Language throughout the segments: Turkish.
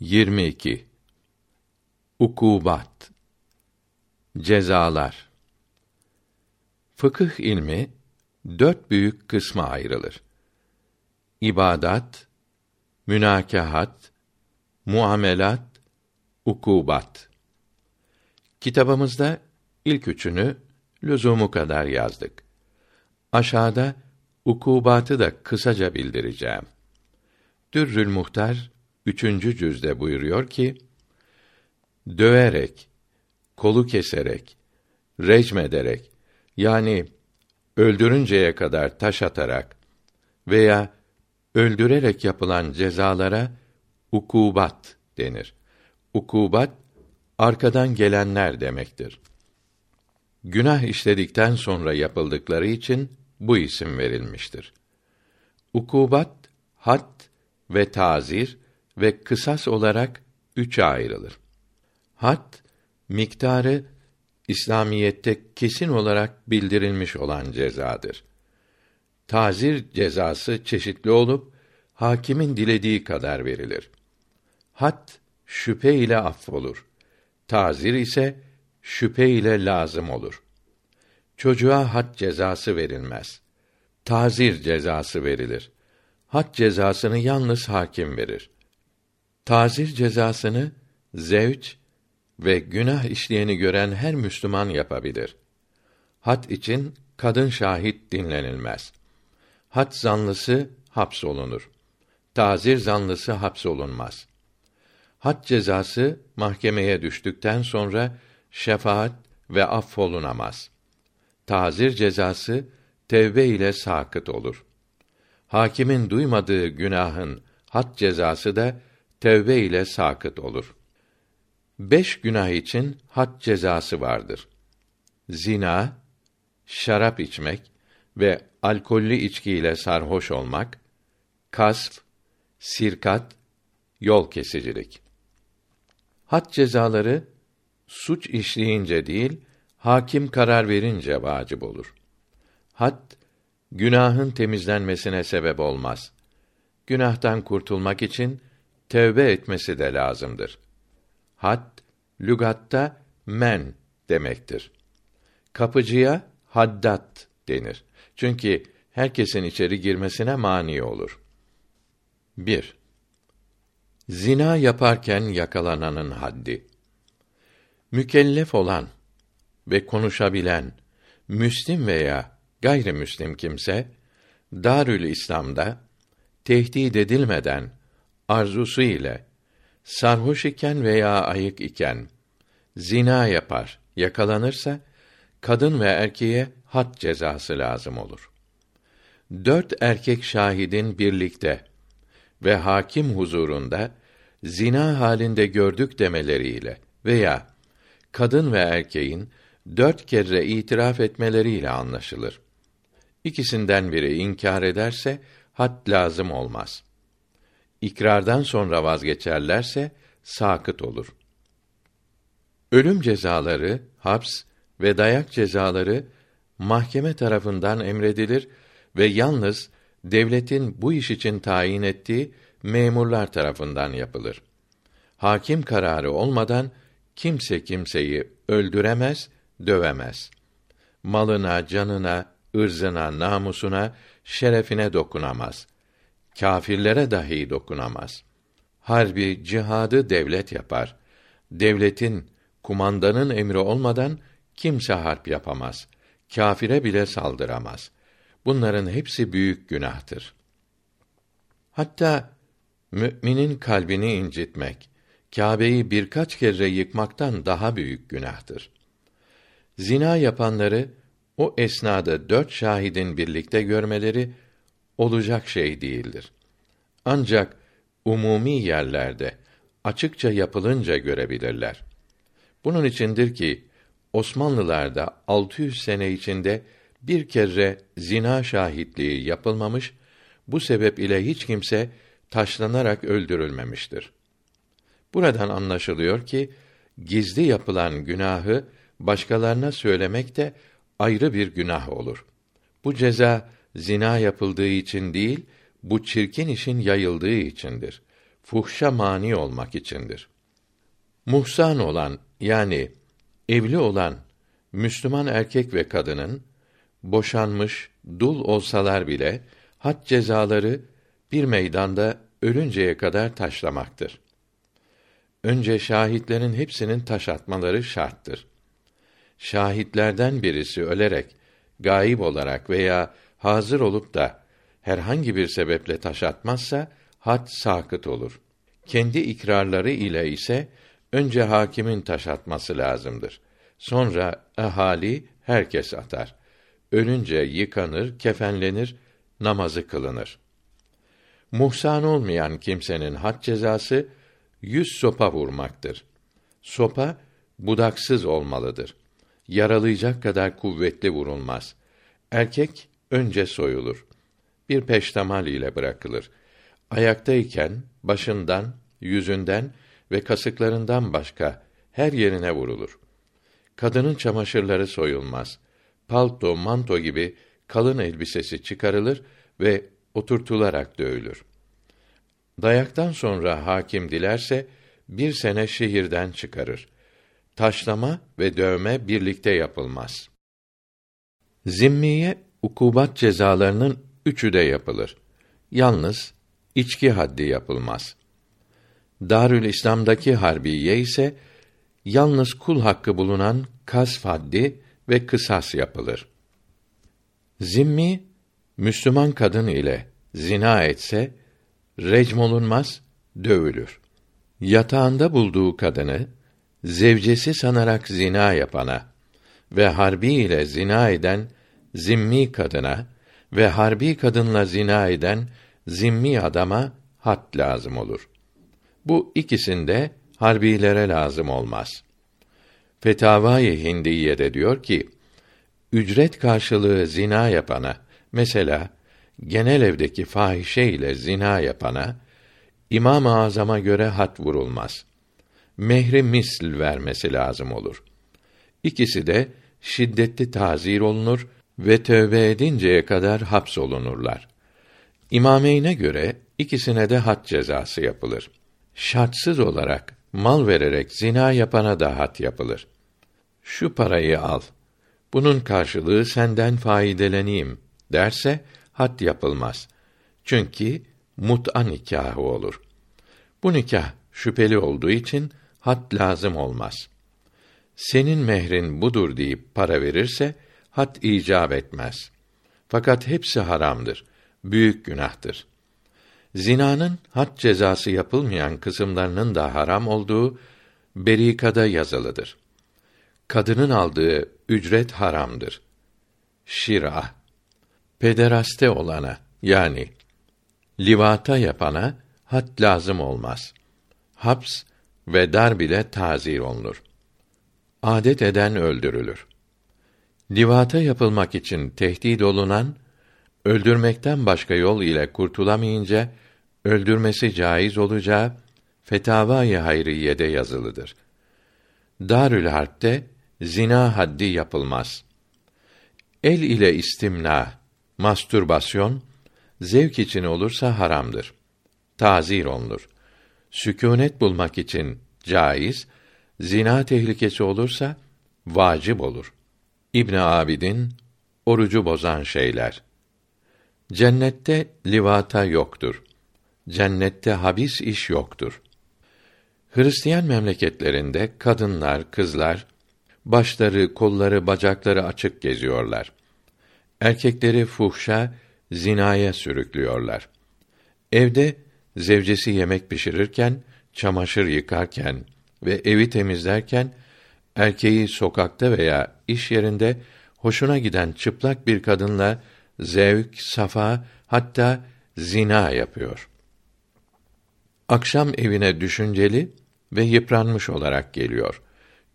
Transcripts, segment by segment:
22 Ukubat Cezalar Fıkıh ilmi dört büyük kısma ayrılır. İbadat, münakahat, muamelat, ukubat. Kitabımızda ilk üçünü lüzumu kadar yazdık. Aşağıda ukubatı da kısaca bildireceğim. Dürrül Muhtar üçüncü cüzde buyuruyor ki, döverek, kolu keserek, recm ederek, yani öldürünceye kadar taş atarak veya öldürerek yapılan cezalara ukubat denir. Ukubat arkadan gelenler demektir. Günah işledikten sonra yapıldıkları için bu isim verilmiştir. Ukubat had ve tazir ve kısas olarak üçe ayrılır. Had miktarı İslamiyette kesin olarak bildirilmiş olan cezadır. Tazir cezası çeşitli olup hakimin dilediği kadar verilir. Had şüphe ile affolur. Tazir ise şüphe ile lazım olur. Çocuğa had cezası verilmez. Tazir cezası verilir. Had cezasını yalnız hakim verir. Tazir cezasını zevç ve günah işleyeni gören her Müslüman yapabilir. Had için kadın şahit dinlenilmez. Had zanlısı hapsolunur. Tazir zanlısı hapsolunmaz. Had cezası mahkemeye düştükten sonra şefaat ve affolunamaz. Tazir cezası tevbe ile sakıt olur. Hakimin duymadığı günahın had cezası da tevbe ile sakıt olur. Beş günah için had cezası vardır. Zina, şarap içmek ve alkollü içkiyle sarhoş olmak, kasf, sirkat, yol kesicilik. Had cezaları suç işleyince değil, hakim karar verince vacip olur. Had günahın temizlenmesine sebep olmaz. Günahtan kurtulmak için tövbe etmesi de lazımdır. Had lügatta men demektir. Kapıcıya haddat denir. Çünkü herkesin içeri girmesine mani olur. 1. Zina yaparken yakalananın haddi. Mükellef olan ve konuşabilen müslim veya gayrimüslim kimse Darül İslam'da tehdit edilmeden arzusu ile sarhoş iken veya ayık iken zina yapar, yakalanırsa kadın ve erkeğe had cezası lazım olur. Dört erkek şahidin birlikte ve hakim huzurunda zina halinde gördük demeleriyle veya kadın ve erkeğin dört kere itiraf etmeleriyle anlaşılır. İkisinden biri inkar ederse had lazım olmaz. İkrardan sonra vazgeçerlerse sakıt olur. Ölüm cezaları, haps ve dayak cezaları mahkeme tarafından emredilir ve yalnız devletin bu iş için tayin ettiği memurlar tarafından yapılır. Hakim kararı olmadan kimse kimseyi öldüremez, dövemez. Malına, canına, ırzına, namusuna, şerefine dokunamaz. Kâfirlere dahi dokunamaz. Harbi, cihadı devlet yapar. Devletin, kumandanın emri olmadan kimse harp yapamaz. Kâfire bile saldıramaz. Bunların hepsi büyük günahtır. Hatta müminin kalbini incitmek, Kâbe'yi birkaç kere yıkmaktan daha büyük günahtır. Zina yapanları o esnada dört şahidin birlikte görmeleri olacak şey değildir. Ancak umumi yerlerde açıkça yapılınca görebilirler. Bunun içindir ki Osmanlılarda 600 sene içinde bir kere zina şahitliği yapılmamış, bu sebep ile hiç kimse taşlanarak öldürülmemiştir. Buradan anlaşılıyor ki gizli yapılan günahı başkalarına söylemek de ayrı bir günah olur. Bu ceza zina yapıldığı için değil, bu çirkin işin yayıldığı içindir. fuhşa mani olmak içindir. Muhsan olan yani evli olan Müslüman erkek ve kadının boşanmış, dul olsalar bile had cezaları bir meydanda ölünceye kadar taşlamaktır. Önce şahitlerin hepsinin taş atmaları şarttır. Şahitlerden birisi ölerek, gayip olarak veya hazır olup da herhangi bir sebeple taş atmazsa had sakıt olur. Kendi ikrarları ile ise önce hakimin taş atması lazımdır. Sonra ahali herkes atar. Ölünce yıkanır, kefenlenir, namazı kılınır. Muhsan olmayan kimsenin had cezası yüz sopa vurmaktır. Sopa budaksız olmalıdır. Yaralayacak kadar kuvvetli vurulmaz. Erkek önce soyulur. Bir peştemal ile bırakılır. Ayaktayken başından, yüzünden ve kasıklarından başka her yerine vurulur. Kadının çamaşırları soyulmaz. Palto, manto gibi kalın elbisesi çıkarılır ve oturtularak dövülür. Dayaktan sonra hakim dilerse bir sene şehirden çıkarır. Taşlama ve dövme birlikte yapılmaz. Zimmiye ukubat cezalarının üçü de yapılır. Yalnız içki haddi yapılmaz. Darül İslam'daki harbiye ise yalnız kul hakkı bulunan kas haddi ve kısas yapılır. Zimmi Müslüman kadın ile zina etse recm olunmaz, dövülür. Yatağında bulduğu kadını zevcesi sanarak zina yapana ve harbi ile zina eden zimmi kadına ve harbi kadınla zina eden zimmi adama hat lazım olur. Bu ikisinde harbilere lazım olmaz. Fetavai Hindiye diyor ki, ücret karşılığı zina yapana, mesela genel evdeki fahişe ile zina yapana, İmam-ı Azam'a göre hat vurulmaz. Mehri misl vermesi lazım olur. İkisi de şiddetli tazir olunur ve tövbe edinceye kadar hapsolunurlar. İmameyne göre ikisine de had cezası yapılır. Şartsız olarak mal vererek zina yapana da had yapılır. Şu parayı al. Bunun karşılığı senden faydeleneyim derse had yapılmaz. Çünkü mut'a nikahı olur. Bu nikah şüpheli olduğu için had lazım olmaz. Senin mehrin budur deyip para verirse had icap etmez. Fakat hepsi haramdır. Büyük günahtır. Zinanın had cezası yapılmayan kısımlarının da haram olduğu berikada yazılıdır. Kadının aldığı ücret haramdır. Şira pederaste olana yani livata yapana had lazım olmaz. Haps ve dar bile tazir olunur. Adet eden öldürülür. Livata yapılmak için tehdit olunan öldürmekten başka yol ile kurtulamayınca öldürmesi caiz olacağı Fetavai Hayriyede yazılıdır. Darül Harp'te zina haddi yapılmaz. El ile istimna, mastürbasyon zevk için olursa haramdır. Tazir olunur. Sükûnet bulmak için caiz, zina tehlikesi olursa vacip olur. İbn Abidin orucu bozan şeyler. Cennette livata yoktur. Cennette habis iş yoktur. Hristiyan memleketlerinde kadınlar, kızlar başları, kolları, bacakları açık geziyorlar. Erkekleri fuhşa, zinaya sürüklüyorlar. Evde zevcesi yemek pişirirken, çamaşır yıkarken ve evi temizlerken erkeği sokakta veya iş yerinde hoşuna giden çıplak bir kadınla zevk, safa, hatta zina yapıyor. Akşam evine düşünceli ve yıpranmış olarak geliyor.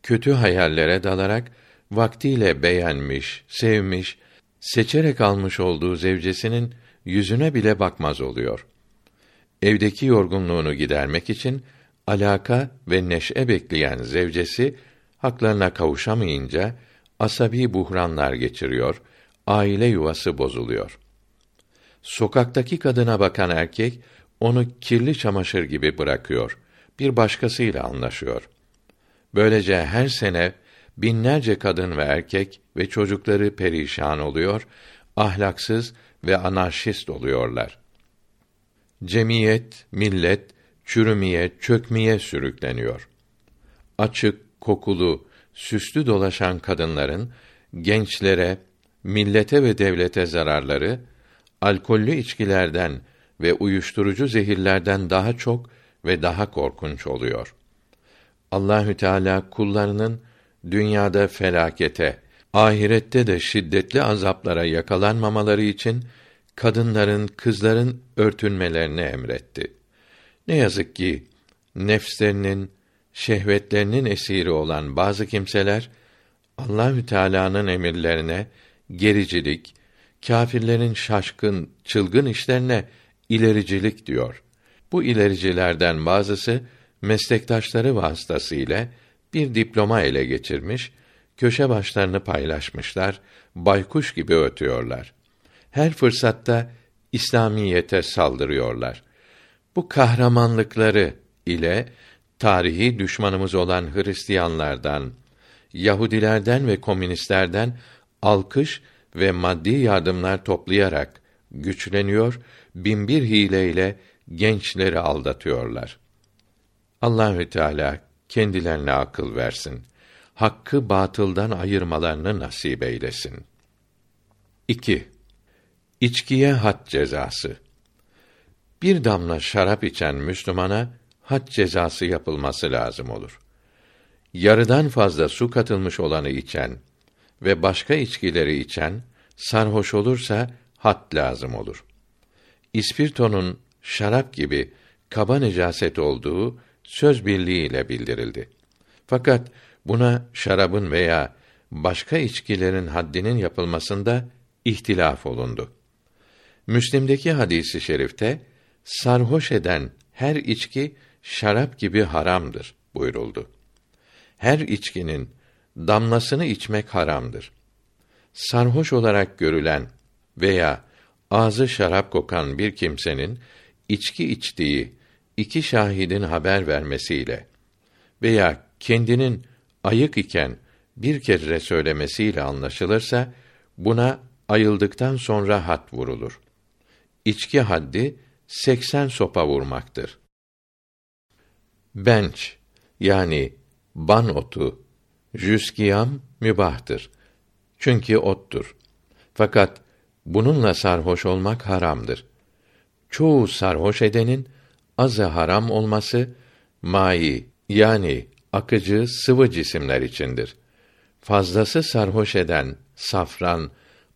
Kötü hayallere dalarak vaktiyle beğenmiş, sevmiş, seçerek almış olduğu zevcesinin yüzüne bile bakmaz oluyor. Evdeki yorgunluğunu gidermek için alaka ve neşe bekleyen zevcesi haklarına kavuşamayınca asabi buhranlar geçiriyor, aile yuvası bozuluyor. Sokaktaki kadına bakan erkek onu kirli çamaşır gibi bırakıyor. Bir başkasıyla anlaşıyor. Böylece her sene binlerce kadın ve erkek ve çocukları perişan oluyor, ahlaksız ve anarşist oluyorlar. Cemiyet, millet çürümeye, çökmeye sürükleniyor. Açık, kokulu, süslü dolaşan kadınların gençlere, millete ve devlete zararları alkollü içkilerden ve uyuşturucu zehirlerden daha çok ve daha korkunç oluyor. Allahü Teala kullarının dünyada felakete, ahirette de şiddetli azaplara yakalanmamaları için kadınların, kızların örtünmelerini emretti. Ne yazık ki nefslerinin, şehvetlerinin esiri olan bazı kimseler Allahü Teala'nın emirlerine gericilik, kâfirlerin şaşkın, çılgın işlerine ilericilik diyor. Bu ilericilerden bazısı meslektaşları vasıtasıyla bir diploma ele geçirmiş, köşe başlarını paylaşmışlar, baykuş gibi ötüyorlar. Her fırsatta İslamiyete saldırıyorlar. Bu kahramanlıkları ile tarihi düşmanımız olan Hristiyanlardan, Yahudilerden ve komünistlerden alkış ve maddi yardımlar toplayarak güçleniyor, binbir hileyle gençleri aldatıyorlar. Allahü Teala kendilerine akıl versin. Hakkı batıldan ayırmalarını nasip eylesin. 2. İçkiye had cezası. Bir damla şarap içen Müslümana had cezası yapılması lazım olur. Yarıdan fazla su katılmış olanı içen ve başka içkileri içen sarhoş olursa had lazım olur. İspirtonun şarap gibi kaba necaset olduğu söz birliğiyle bildirildi. Fakat buna şarabın veya başka içkilerin haddinin yapılmasında ihtilaf olundu. Müslim'deki hadisi şerifte sarhoş eden her içki şarap gibi haramdır buyuruldu. Her içkinin damlasını içmek haramdır. Sarhoş olarak görülen veya ağzı şarap kokan bir kimsenin içki içtiği iki şahidin haber vermesiyle veya kendinin ayık iken bir kere söylemesiyle anlaşılırsa buna ayıldıktan sonra hat vurulur. İçki haddi 80 sopa vurmaktır. Benç yani ban otu, jüskiyam mübahtır. Çünkü ottur. Fakat bununla sarhoş olmak haramdır. Çoğu sarhoş edenin azı haram olması mai yani akıcı sıvı cisimler içindir. Fazlası sarhoş eden safran,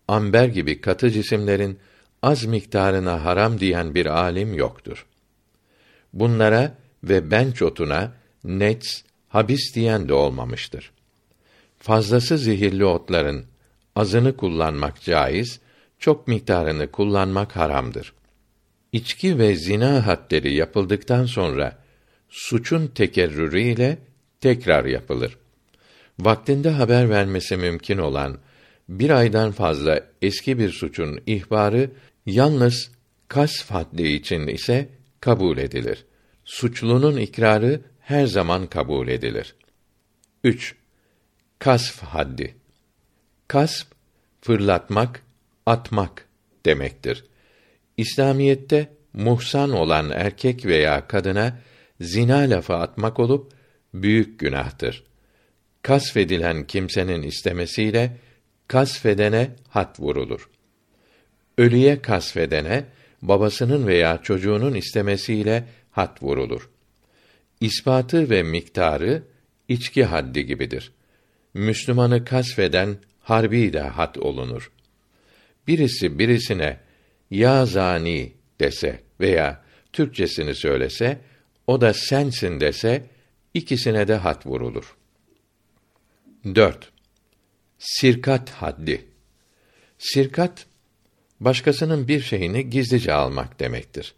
amber gibi katı cisimlerin az miktarına haram diyen bir alim yoktur. Bunlara ve benç otuna nets, habis diyen de olmamıştır. Fazlası zehirli otların azını kullanmak caiz, çok miktarını kullanmak haramdır. İçki ve zina hadleri yapıldıktan sonra suçun tekerrürü ile tekrar yapılır. Vaktinde haber vermesi mümkün olan bir aydan fazla eski bir suçun ihbarı yalnız kasf haddi için ise kabul edilir. Suçlunun ikrarı her zaman kabul edilir. 3. Kasf haddi. Kasf fırlatmak, atmak demektir. İslamiyette muhsan olan erkek veya kadına zina lafı atmak olup büyük günahtır. Kasfedilen kimsenin istemesiyle kasfedene hat vurulur. Ölüye kasfedene babasının veya çocuğunun istemesiyle hat vurulur. İspatı ve miktarı içki haddi gibidir. Müslümanı kasfeden harbi de hat olunur. Birisi birisine ya zani dese veya Türkçesini söylese, o da sensin dese, ikisine de hat vurulur. 4. Sirkat haddi. Sirkat başkasının bir şeyini gizlice almak demektir.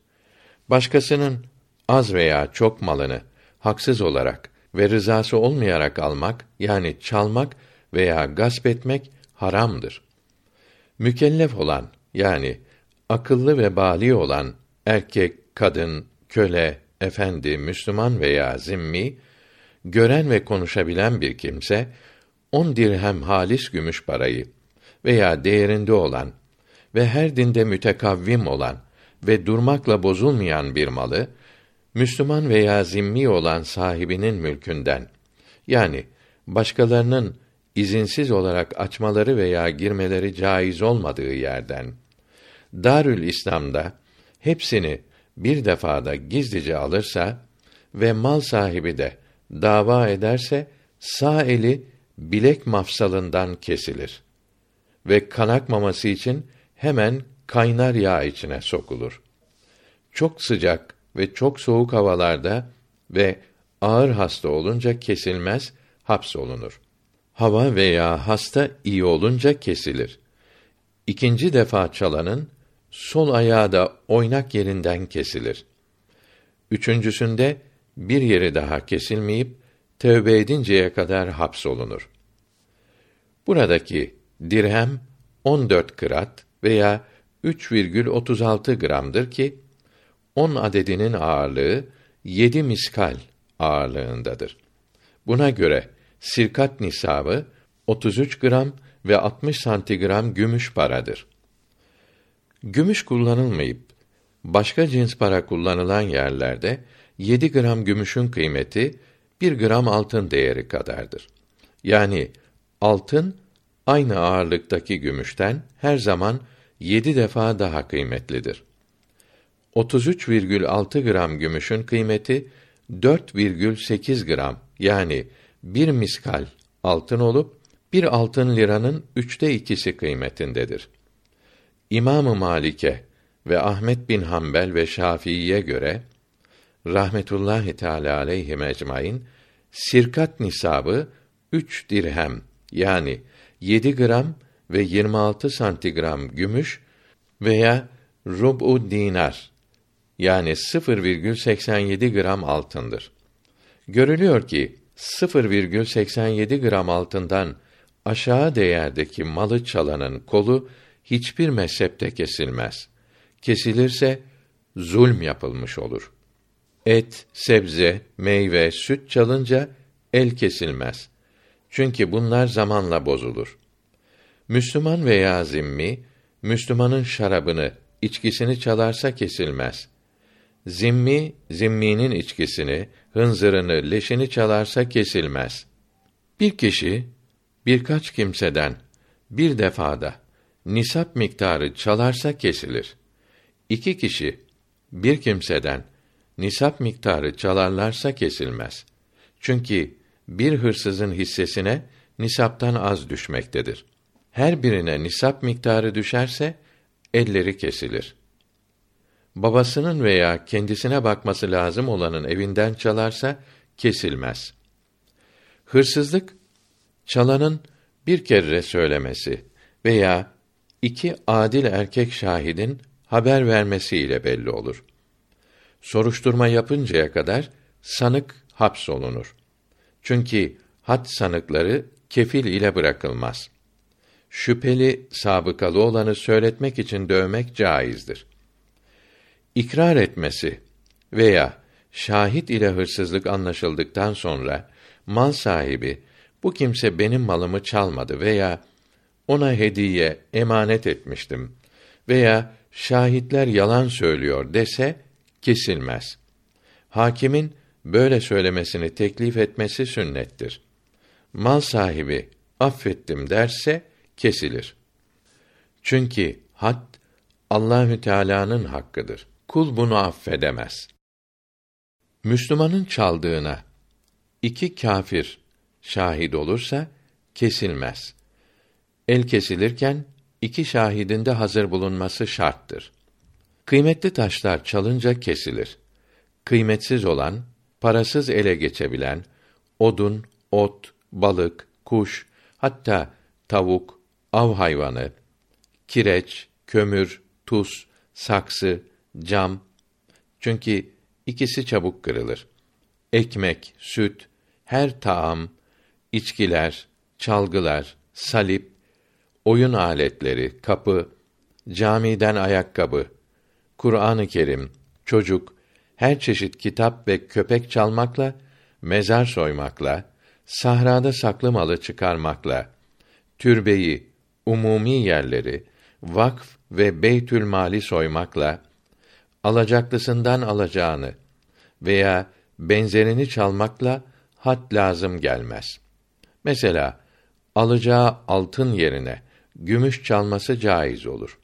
Başkasının az veya çok malını haksız olarak ve rızası olmayarak almak yani çalmak veya gasp etmek haramdır. Mükellef olan yani akıllı ve bali olan erkek, kadın, köle, efendi, Müslüman veya zimmi, gören ve konuşabilen bir kimse, on dirhem halis gümüş parayı veya değerinde olan ve her dinde mütekavvim olan ve durmakla bozulmayan bir malı, Müslüman veya zimmi olan sahibinin mülkünden, yani başkalarının izinsiz olarak açmaları veya girmeleri caiz olmadığı yerden, Darül İslam'da hepsini bir defada gizlice alırsa ve mal sahibi de dava ederse sağ eli bilek mafsalından kesilir ve kan akmaması için hemen kaynar yağ içine sokulur. Çok sıcak ve çok soğuk havalarda ve ağır hasta olunca kesilmez, hapsolunur. Hava veya hasta iyi olunca kesilir. İkinci defa çalanın sol ayağı da oynak yerinden kesilir. Üçüncüsünde bir yeri daha kesilmeyip tövbe edinceye kadar hapsolunur. Buradaki dirhem 14 kırat veya 3,36 gramdır ki 10 adedinin ağırlığı 7 miskal ağırlığındadır. Buna göre sirkat nisabı 33 gram ve 60 santigram gümüş paradır. Gümüş kullanılmayıp başka cins para kullanılan yerlerde 7 gram gümüşün kıymeti 1 gram altın değeri kadardır. Yani altın aynı ağırlıktaki gümüşten her zaman 7 defa daha kıymetlidir. 33,6 gram gümüşün kıymeti 4,8 gram yani bir miskal altın olup bir altın liranın üçte ikisi kıymetindedir. İmamı Malike ve Ahmet bin Hanbel ve Şafii'ye göre rahmetullahi teala aleyhi ecmaîn sirkat nisabı üç dirhem yani 7 gram ve 26 santigram gümüş veya rub'u dinar yani 0,87 gram altındır. Görülüyor ki 0,87 gram altından aşağı değerdeki malı çalanın kolu hiçbir mezhepte kesilmez. Kesilirse zulm yapılmış olur. Et, sebze, meyve, süt çalınca el kesilmez. Çünkü bunlar zamanla bozulur. Müslüman veya zimmi, Müslümanın şarabını, içkisini çalarsa kesilmez. Zimmi, zimminin içkisini, hınzırını, leşini çalarsa kesilmez. Bir kişi, birkaç kimseden, bir defada, nisap miktarı çalarsa kesilir. İki kişi, bir kimseden, nisap miktarı çalarlarsa kesilmez. Çünkü bir hırsızın hissesine nisaptan az düşmektedir. Her birine nisap miktarı düşerse elleri kesilir. Babasının veya kendisine bakması lazım olanın evinden çalarsa kesilmez. Hırsızlık çalanın bir kere söylemesi veya iki adil erkek şahidin haber vermesiyle belli olur. Soruşturma yapıncaya kadar sanık hapsolunur. Çünkü had sanıkları kefil ile bırakılmaz. Şüpheli sabıkalı olanı söyletmek için dövmek caizdir. İkrar etmesi veya şahit ile hırsızlık anlaşıldıktan sonra mal sahibi bu kimse benim malımı çalmadı veya ona hediye emanet etmiştim veya şahitler yalan söylüyor dese kesilmez. Hakimin böyle söylemesini teklif etmesi sünnettir. Mal sahibi affettim derse kesilir. Çünkü had Allahü Teala'nın hakkıdır. Kul bunu affedemez. Müslümanın çaldığına iki kâfir şahit olursa kesilmez. El kesilirken iki şahidin de hazır bulunması şarttır. Kıymetli taşlar çalınca kesilir. Kıymetsiz olan parasız ele geçebilen odun, ot, balık, kuş, hatta tavuk, av hayvanı, kireç, kömür, tuz, saksı, cam çünkü ikisi çabuk kırılır. Ekmek, süt, her taam, içkiler, çalgılar, salip, oyun aletleri, kapı, camiden ayakkabı, Kur'an-ı Kerim, çocuk, her çeşit kitap ve köpek çalmakla, mezar soymakla, sahrada saklı malı çıkarmakla, türbeyi, umumi yerleri, vakf ve beytül mali soymakla, alacaklısından alacağını veya benzerini çalmakla had lazım gelmez. Mesela alacağı altın yerine gümüş çalması caiz olur.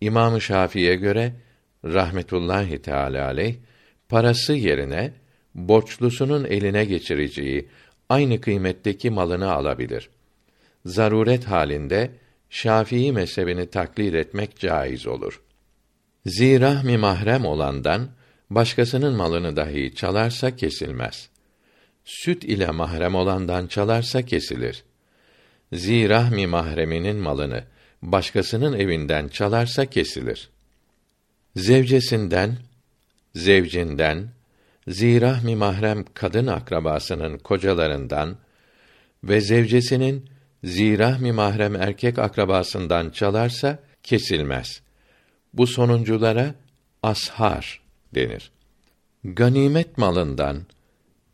İmam-ı Şafii'ye göre rahmetullahi teala aleyh parası yerine borçlusunun eline geçireceği aynı kıymetteki malını alabilir. Zaruret halinde Şafii mezhebini taklit etmek caiz olur. Zirahmi mahrem olandan başkasının malını dahi çalarsa kesilmez. Süt ile mahrem olandan çalarsa kesilir. Zirahmi mahreminin malını başkasının evinden çalarsa kesilir. Zevcesinden, zevcinden, zirahmi mahrem kadın akrabasının kocalarından ve zevcesinin zirahmi mahrem erkek akrabasından çalarsa kesilmez. Bu sonunculara ashar denir. Ganimet malından,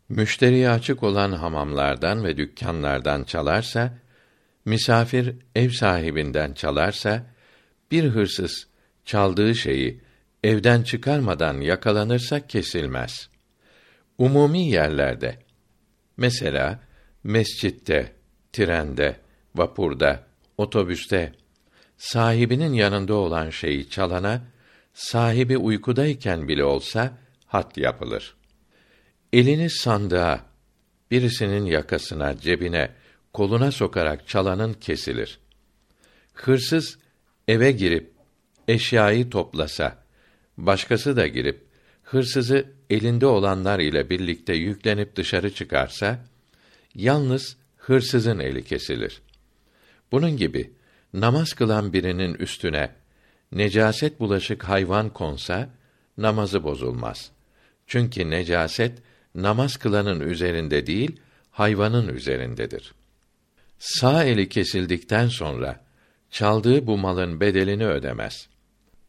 müşteriye açık olan hamamlardan ve dükkanlardan çalarsa, misafir ev sahibinden çalarsa, bir hırsız çaldığı şeyi evden çıkarmadan yakalanırsa kesilmez. Umumi yerlerde, mesela mescitte, trende, vapurda, otobüste, sahibinin yanında olan şeyi çalana, sahibi uykudayken bile olsa hat yapılır. Elini sandığa, birisinin yakasına, cebine, koluna sokarak çalanın kesilir. Hırsız eve girip eşyayı toplasa, başkası da girip hırsızı elinde olanlar ile birlikte yüklenip dışarı çıkarsa, yalnız hırsızın eli kesilir. Bunun gibi namaz kılan birinin üstüne necaset bulaşık hayvan konsa namazı bozulmaz. Çünkü necaset namaz kılanın üzerinde değil, hayvanın üzerindedir. Sağ eli kesildikten sonra çaldığı bu malın bedelini ödemez.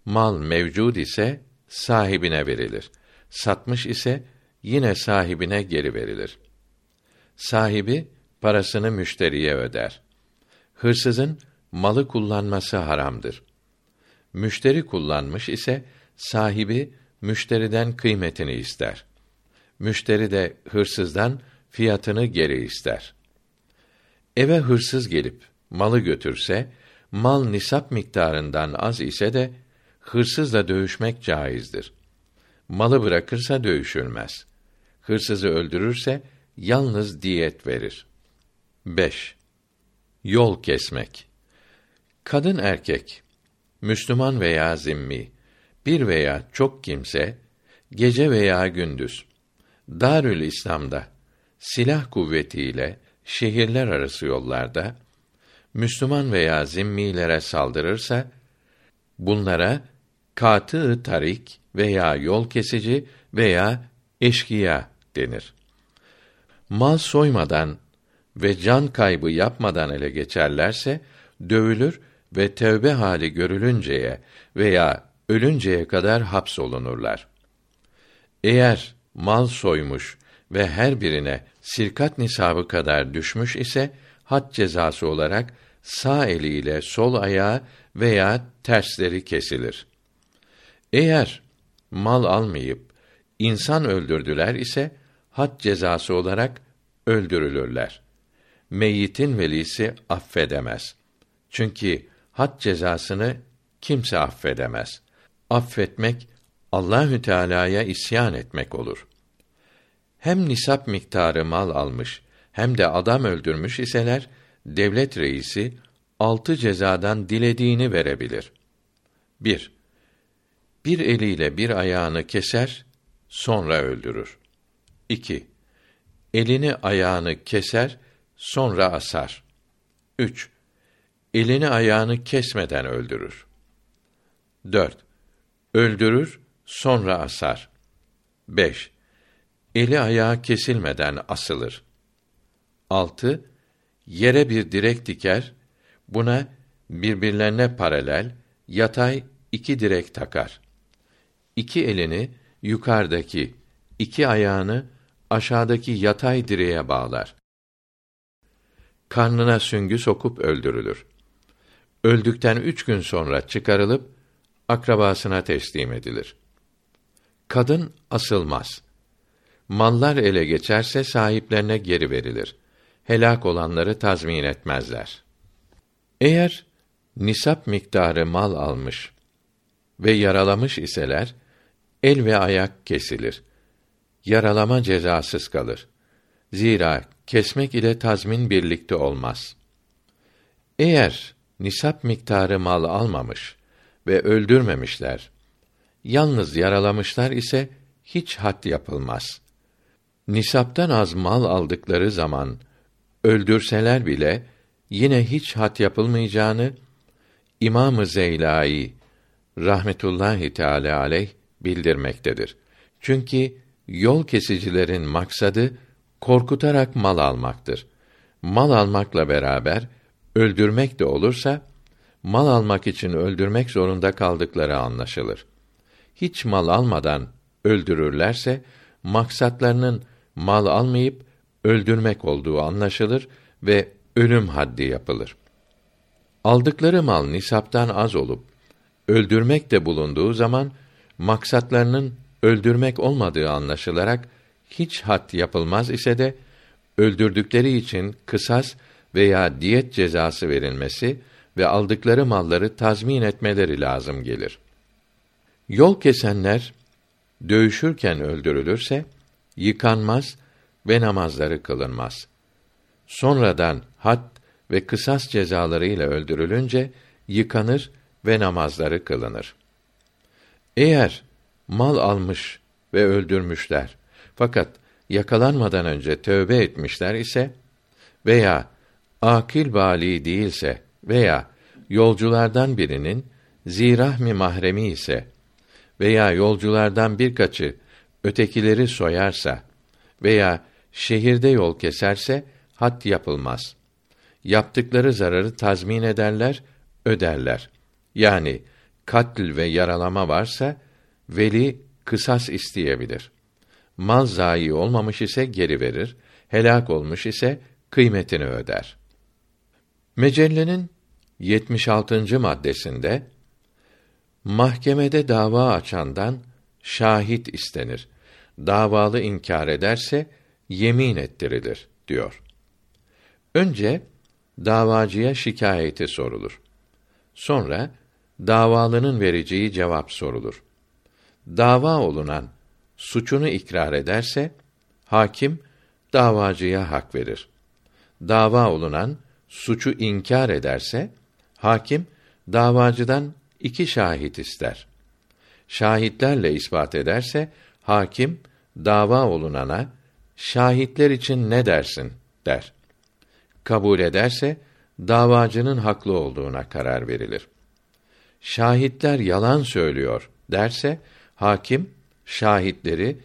Mal mevcud ise sahibine verilir. Satmış ise yine sahibine geri verilir. Sahibi parasını müşteriye öder. Hırsızın malı kullanması haramdır. Müşteri kullanmış ise sahibi müşteriden kıymetini ister. Müşteri de hırsızdan fiyatını geri ister. Eve hırsız gelip malı götürse, mal nisap miktarından az ise de hırsızla dövüşmek caizdir. Malı bırakırsa dövüşülmez. Hırsızı öldürürse yalnız diyet verir. 5. Yol kesmek. Kadın erkek, Müslüman veya zimmi, bir veya çok kimse, gece veya gündüz, Darül İslam'da, silah kuvvetiyle, şehirler arası yollarda, Müslüman veya zimmilere saldırırsa, bunlara katı tarik veya yol kesici veya eşkıya denir. Mal soymadan ve can kaybı yapmadan ele geçerlerse dövülür ve tövbe hali görülünceye veya ölünceye kadar hapsolunurlar. Eğer mal soymuş ve her birine sirkat nisabı kadar düşmüş ise had cezası olarak sağ eliyle sol ayağı veya tersleri kesilir. Eğer mal almayıp insan öldürdüler ise had cezası olarak öldürülürler. Meyyitin velisi affedemez. Çünkü had cezasını kimse affedemez. Affetmek Allahü Teala'ya isyan etmek olur. Hem nisap miktarı mal almış hem de adam öldürmüş iseler devlet reisi altı cezadan dilediğini verebilir. 1. Bir eliyle bir ayağını keser, sonra öldürür. 2. Elini ayağını keser, sonra asar. 3. Elini ayağını kesmeden öldürür. 4. Öldürür, sonra asar. 5. Eli ayağı kesilmeden asılır. 6. Yere bir direk diker, buna birbirlerine paralel, yatay iki direk takar. iki elini yukarıdaki, iki ayağını aşağıdaki yatay direğe bağlar. Karnına süngü sokup öldürülür. Öldükten üç gün sonra çıkarılıp akrabasına teslim edilir. Kadın asılmaz. Mallar ele geçerse sahiplerine geri verilir. Helak olanları tazmin etmezler. Eğer nisap miktarı mal almış ve yaralamış iseler, el ve ayak kesilir. Yaralama cezasız kalır. Zira kesmek ile tazmin birlikte olmaz. Eğer nisap miktarı mal almamış ve öldürmemişler, yalnız yaralamışlar ise hiç had yapılmaz. Nisaptan az mal aldıkları zaman öldürseler bile yine hiç had yapılmayacağını İmam-ı Zeylai rahmetullahi teala aleyh bildirmektedir. Çünkü yol kesicilerin maksadı korkutarak mal almaktır. Mal almakla beraber öldürmek de olursa mal almak için öldürmek zorunda kaldıkları anlaşılır. Hiç mal almadan öldürürlerse maksatlarının mal almayıp öldürmek olduğu anlaşılır ve ölüm haddi yapılır. Aldıkları mal nisaptan az olup öldürmek de bulunduğu zaman maksatlarının öldürmek olmadığı anlaşılarak hiç had yapılmaz ise de öldürdükleri için kısas veya diyet cezası verilmesi ve aldıkları malları tazmin etmeleri lazım gelir. Yol kesenler dövüşürken öldürülürse yıkanmaz ve namazları kılınmaz. Sonradan had ve kısas cezalarıyla öldürülünce yıkanır ve namazları kılınır. Eğer mal almış ve öldürmüşler fakat yakalanmadan önce tövbe etmişler ise veya akil bali değilse veya yolculardan birinin zirahmi mahremi ise veya yolculardan birkaçı ötekileri soyarsa veya şehirde yol keserse had yapılmaz. Yaptıkları zararı tazmin ederler, öderler. Yani katl ve yaralama varsa veli kısas isteyebilir. Mal zayi olmamış ise geri verir, helak olmuş ise kıymetini öder. Mecellenin 76. maddesinde mahkemede dava açandan şahit istenir. Davalı inkar ederse yemin ettirilir diyor. Önce davacıya şikayeti sorulur. Sonra davalının vereceği cevap sorulur. Dava olunan suçunu ikrar ederse hakim davacıya hak verir. Dava olunan suçu inkar ederse hakim davacıdan iki şahit ister. Şahitlerle ispat ederse hakim dava olunana şahitler için ne dersin der. Kabul ederse davacının haklı olduğuna karar verilir. Şahitler yalan söylüyor derse hakim şahitleri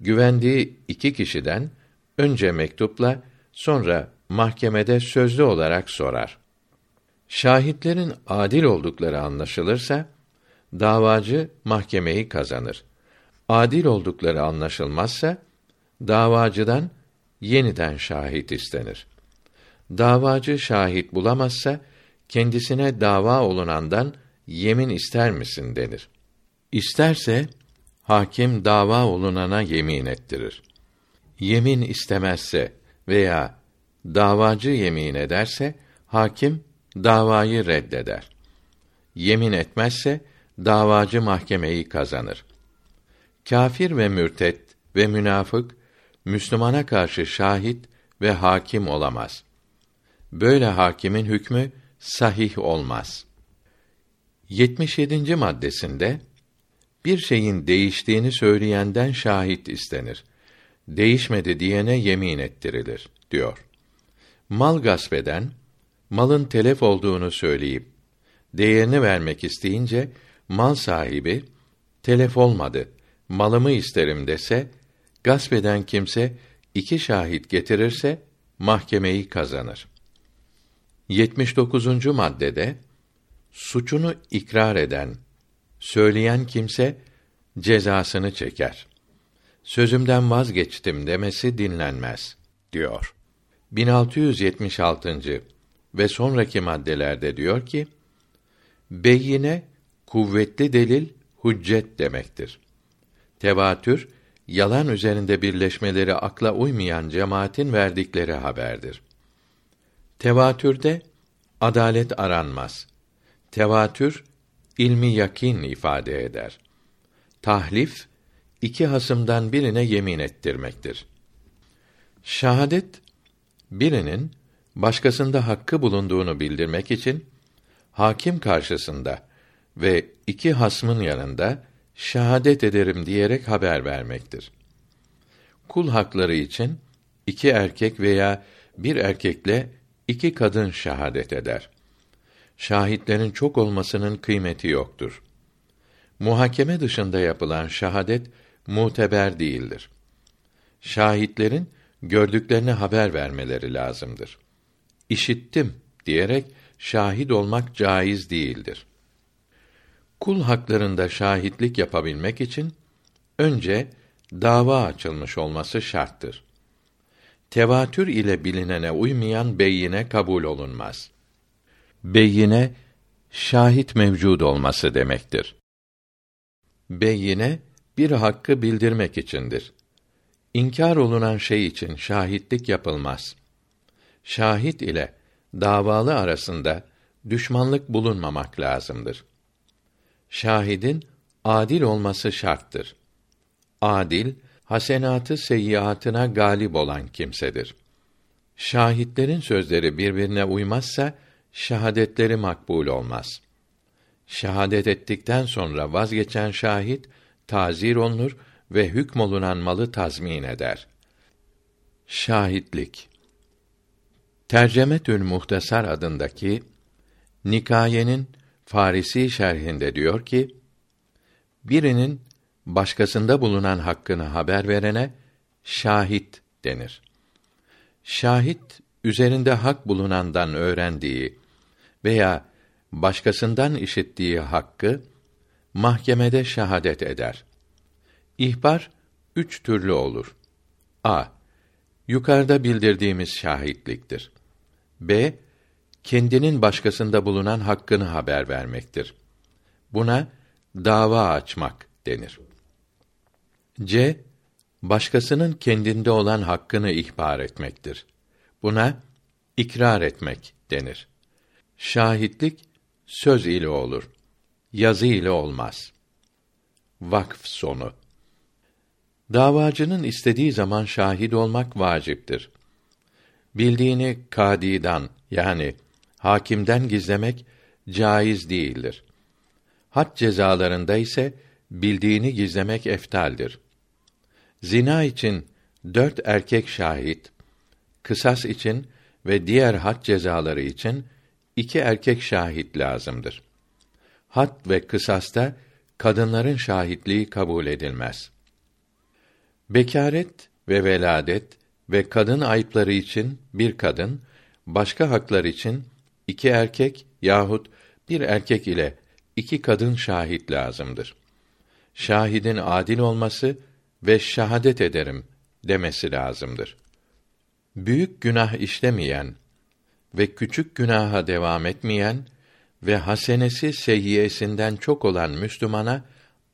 güvendiği iki kişiden önce mektupla sonra mahkemede sözlü olarak sorar. Şahitlerin adil oldukları anlaşılırsa davacı mahkemeyi kazanır. Adil oldukları anlaşılmazsa davacıdan yeniden şahit istenir. Davacı şahit bulamazsa kendisine dava olunandan yemin ister misin denir. İsterse hakim dava olunana yemin ettirir. Yemin istemezse veya davacı yemin ederse hakim davayı reddeder. Yemin etmezse davacı mahkemeyi kazanır. Kafir ve mürtet ve münafık Müslümana karşı şahit ve hakim olamaz. Böyle hakimin hükmü sahih olmaz. 77. maddesinde bir şeyin değiştiğini söyleyenden şahit istenir. Değişmedi diyene yemin ettirilir diyor. Mal gasp eden malın telef olduğunu söyleyip değerini vermek isteyince mal sahibi telef olmadı, malımı isterim dese gasp eden kimse iki şahit getirirse mahkemeyi kazanır. 79. maddede suçunu ikrar eden, söyleyen kimse cezasını çeker. Sözümden vazgeçtim demesi dinlenmez diyor. 1676. ve sonraki maddelerde diyor ki: Beyine kuvvetli delil hüccet demektir. Tevatür yalan üzerinde birleşmeleri akla uymayan cemaatin verdikleri haberdir. Tevatürde adalet aranmaz. Tevatür ilmi yakin ifade eder. Tahlif iki hasımdan birine yemin ettirmektir. Şahadet birinin başkasında hakkı bulunduğunu bildirmek için hakim karşısında ve iki hasmın yanında şahadet ederim diyerek haber vermektir. Kul hakları için iki erkek veya bir erkekle iki kadın şahadet eder. Şahitlerin çok olmasının kıymeti yoktur. Muhakeme dışında yapılan şahadet muteber değildir. Şahitlerin gördüklerini haber vermeleri lazımdır. İşittim diyerek şahit olmak caiz değildir. Kul haklarında şahitlik yapabilmek için önce dava açılmış olması şarttır. Tevatür ile bilinene uymayan beyine kabul olunmaz. Beyine şahit mevcud olması demektir. Beyine bir hakkı bildirmek içindir. İnkar olunan şey için şahitlik yapılmaz. Şahit ile davalı arasında düşmanlık bulunmamak lazımdır. Şahidin adil olması şarttır. Adil, hasenatı seyyiatına galip olan kimsedir. Şahitlerin sözleri birbirine uymazsa şahadetleri makbul olmaz. Şahadet ettikten sonra vazgeçen şahit tazir olunur ve hükmolunan malı tazmin eder. Şahitlik Tercemetül Muhtasar adındaki Nikayenin Farisi şerhinde diyor ki: Birinin başkasında bulunan hakkını haber verene şahit denir. Şahit üzerinde hak bulunandan öğrendiği veya başkasından işittiği hakkı mahkemede şahadet eder. İhbar üç türlü olur. A. Yukarıda bildirdiğimiz şahitliktir. B. Kendinin başkasında bulunan hakkını haber vermektir. Buna dava açmak denir. C. Başkasının kendinde olan hakkını ihbar etmektir. Buna ikrar etmek denir. Şahitlik söz ile olur. Yazı ile olmaz. Vakf sonu. Davacının istediği zaman şahit olmak vaciptir. Bildiğini kadiden yani hakimden gizlemek caiz değildir. Had cezalarında ise bildiğini gizlemek eftaldir. Zina için dört erkek şahit, kısas için ve diğer had cezaları için iki erkek şahit lazımdır. Had ve kısasta kadınların şahitliği kabul edilmez. Bekaret ve veladet ve kadın ayıpları için bir kadın, başka haklar için iki erkek yahut bir erkek ile iki kadın şahit lazımdır. Şahidin adil olması ve şahadet ederim demesi lazımdır. Büyük günah işlemeyen ve küçük günaha devam etmeyen ve hasenesi seyyiyesinden çok olan Müslümana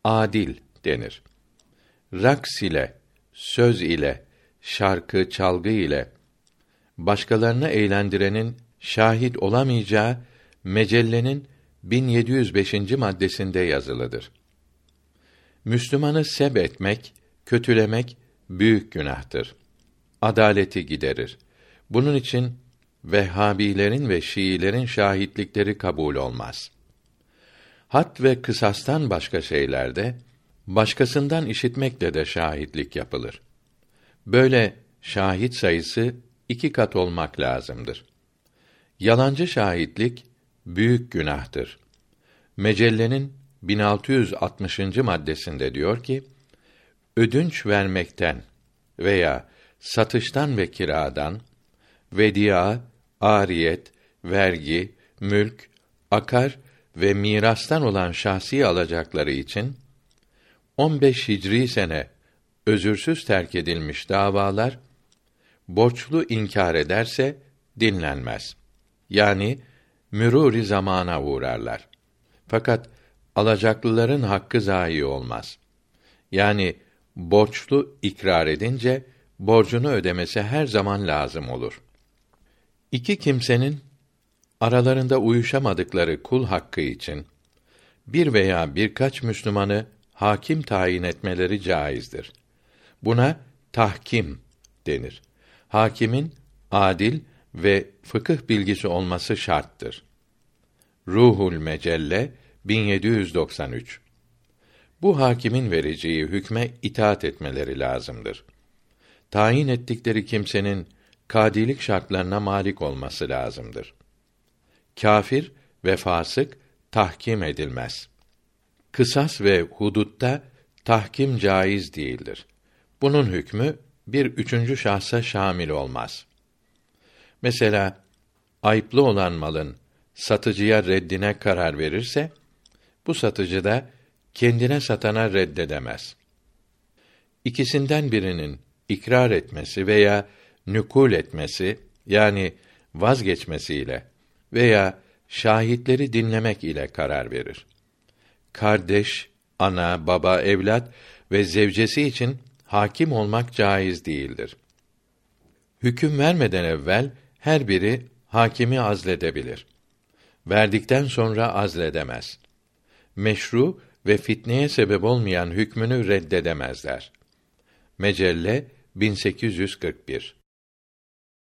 adil denir. Raks ile, söz ile, şarkı, çalgı ile başkalarını eğlendirenin şahit olamayacağı mecellenin 1705. maddesinde yazılıdır. Müslümanı seb etmek, kötülemek büyük günahtır. Adaleti giderir. Bunun için Vehhabilerin ve Şiilerin şahitlikleri kabul olmaz. Hat ve kısastan başka şeylerde başkasından işitmekle de şahitlik yapılır. Böyle şahit sayısı iki kat olmak lazımdır. Yalancı şahitlik büyük günahtır. Mecellenin 1660. maddesinde diyor ki: Ödünç vermekten veya satıştan ve kiradan, vedia, ariyet, vergi, mülk, akar ve mirastan olan şahsi alacakları için 15 Hicri sene özürsüz terk edilmiş davalar borçlu inkar ederse dinlenmez. Yani mürûri zamana uğrarlar. Fakat alacaklıların hakkı zayi olmaz. Yani borçlu ikrar edince borcunu ödemesi her zaman lazım olur. İki kimsenin aralarında uyuşamadıkları kul hakkı için bir veya birkaç Müslümanı hakim tayin etmeleri caizdir. Buna tahkim denir. Hakimin adil ve fıkıh bilgisi olması şarttır. Ruhul Mecelle 1793 Bu hakimin vereceği hükme itaat etmeleri lazımdır. Tayin ettikleri kimsenin kadilik şartlarına malik olması lazımdır. Kafir ve fasık tahkim edilmez. Kısas ve hudutta tahkim caiz değildir. Bunun hükmü bir üçüncü şahsa şamil olmaz. Mesela ayıplı olan malın satıcıya reddine karar verirse bu satıcı da kendine satana reddedemez. İkisinden birinin ikrar etmesi veya nükul etmesi yani vazgeçmesiyle veya şahitleri dinlemek ile karar verir. Kardeş, ana, baba, evlat ve zevcesi için hakim olmak caiz değildir. Hüküm vermeden evvel her biri hakimi azledebilir. Verdikten sonra azledemez. Meşru ve fitneye sebep olmayan hükmünü reddedemezler. Mecelle 1841